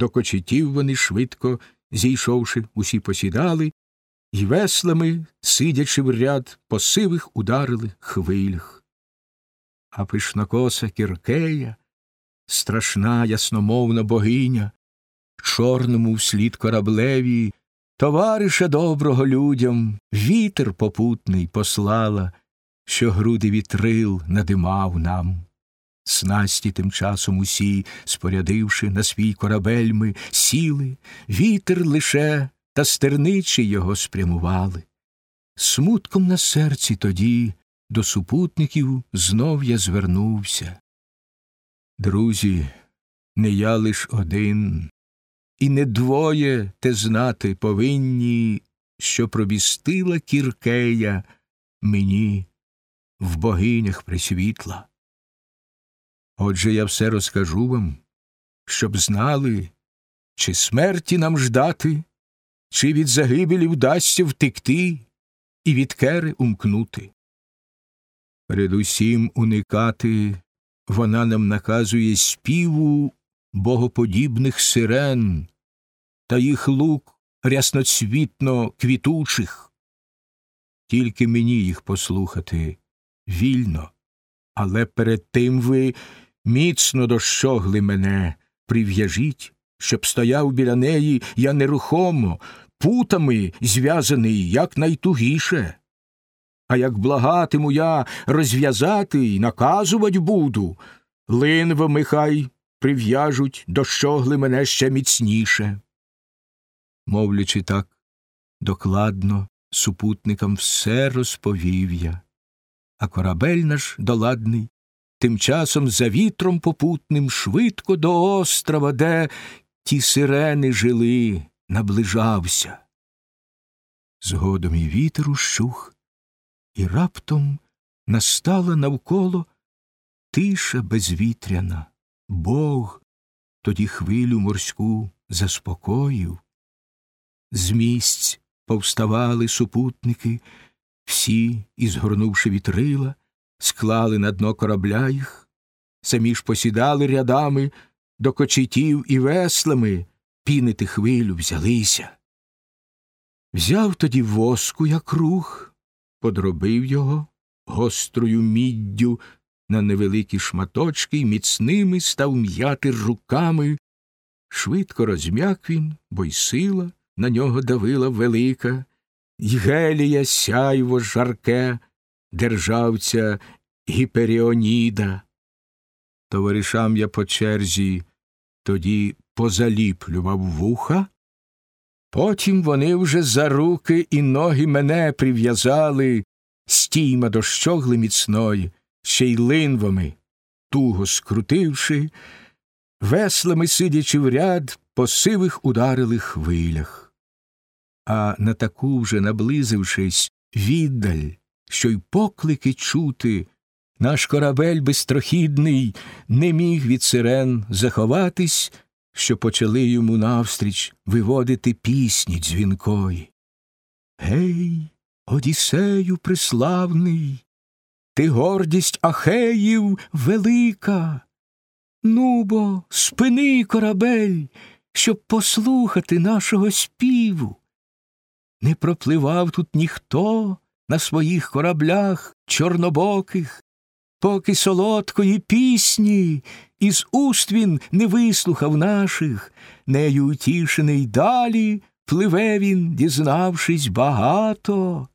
До кочетів вони швидко, зійшовши, усі посідали, і веслами, сидячи в ряд, по сивих ударили хвилях. А пишнокоса Кіркея, страшна ясномовна богиня, чорному вслід кораблеві, товариша доброго людям, вітер попутний послала, що груди вітрил надимав нам. Снасті тим часом усі, спорядивши на свій корабель ми, сіли, вітер лише та стерничі його спрямували. Смутком на серці тоді до супутників знов я звернувся. Друзі, не я лиш один, і не двоє те знати повинні, що пробістила кіркея мені в богинях присвітла. Отже я все розкажу вам, щоб знали, чи смерті нам ждати, чи від загибелі вдасться втекти і від кери умкнути. Передусім уникати вона нам наказує співу богоподібних сирен та їх лук рясноцвітно квітучих. Тільки мені їх послухати вільно, але перед тим ви міцно дощогли мене, прив'яжіть, щоб стояв біля неї я нерухомо, путами зв'язаний якнайтугіше. А як благатиму я розв'язати й наказувать буду, линвами хай прив'яжуть дощогли мене ще міцніше. Мовлячи так, докладно супутникам все розповів я, а корабель наш доладний тим часом за вітром попутним швидко до острова, де ті сирени жили, наближався. Згодом і вітер ущух, і раптом настала навколо тиша безвітряна, Бог тоді хвилю морську заспокоїв. З місць повставали супутники, всі, ізгорнувши вітрила, склали на дно корабля їх, самі ж посідали рядами до кочетів і веслами пінити хвилю взялися. Взяв тоді воску, як рух, подробив його гострою міддю на невеликі шматочки й міцними став м'яти руками. Швидко розм'як він, бо й сила на нього давила велика, й гелія сяйво жарке, державця Гіперіоніда. Товаришам я по черзі тоді позаліплював вуха, потім вони вже за руки і ноги мене прив'язали, стійма дощогли міцної, ще й линвами, туго скрутивши, веслами сидячи в ряд, по сивих ударили хвилях. А на таку вже наблизившись, віддаль, що й поклики чути, наш корабель безстрохідний не міг від сирен заховатись, що почали йому навстріч виводити пісні дзвінкої. Гей, Одіссею приславний, ти гордість Ахеїв велика. Ну бо спини корабель, щоб послухати нашого співу. Не пропливав тут ніхто на своїх кораблях чорнобоких, поки солодкої пісні із уст він не вислухав наших, нею утішений далі пливе він, дізнавшись багато.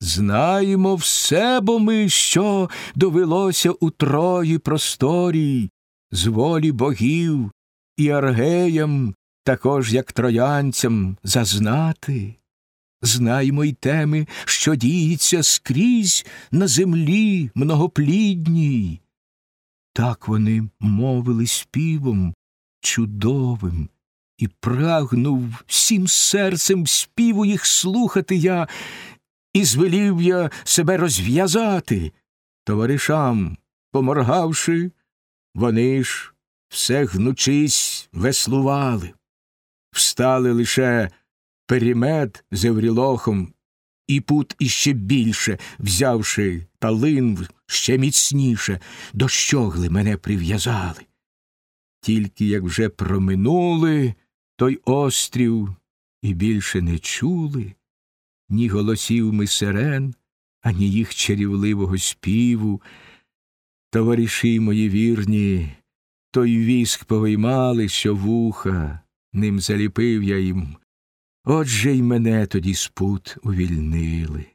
Знаємо все, бо ми, що довелося у трої просторій, з волі богів і аргеям, також як троянцям, зазнати. Знаємо й теми, що діється скрізь на землі многоплідній. Так вони мовили співом чудовим, і прагнув всім серцем співу їх слухати я, і звелів я себе розв'язати. Товаришам, поморгавши, вони ж все гнучись веслували, встали лише перімет з Еврілохом, і пут іще більше, взявши талин ще міцніше, до щогли мене прив'язали. Тільки як вже проминули той острів і більше не чули ні голосів ми сирен, ані їх чарівливого співу. Товариші мої вірні, той віск повиймали, що вуха, ним заліпив я їм. Отже й мене тоді спут увільнили.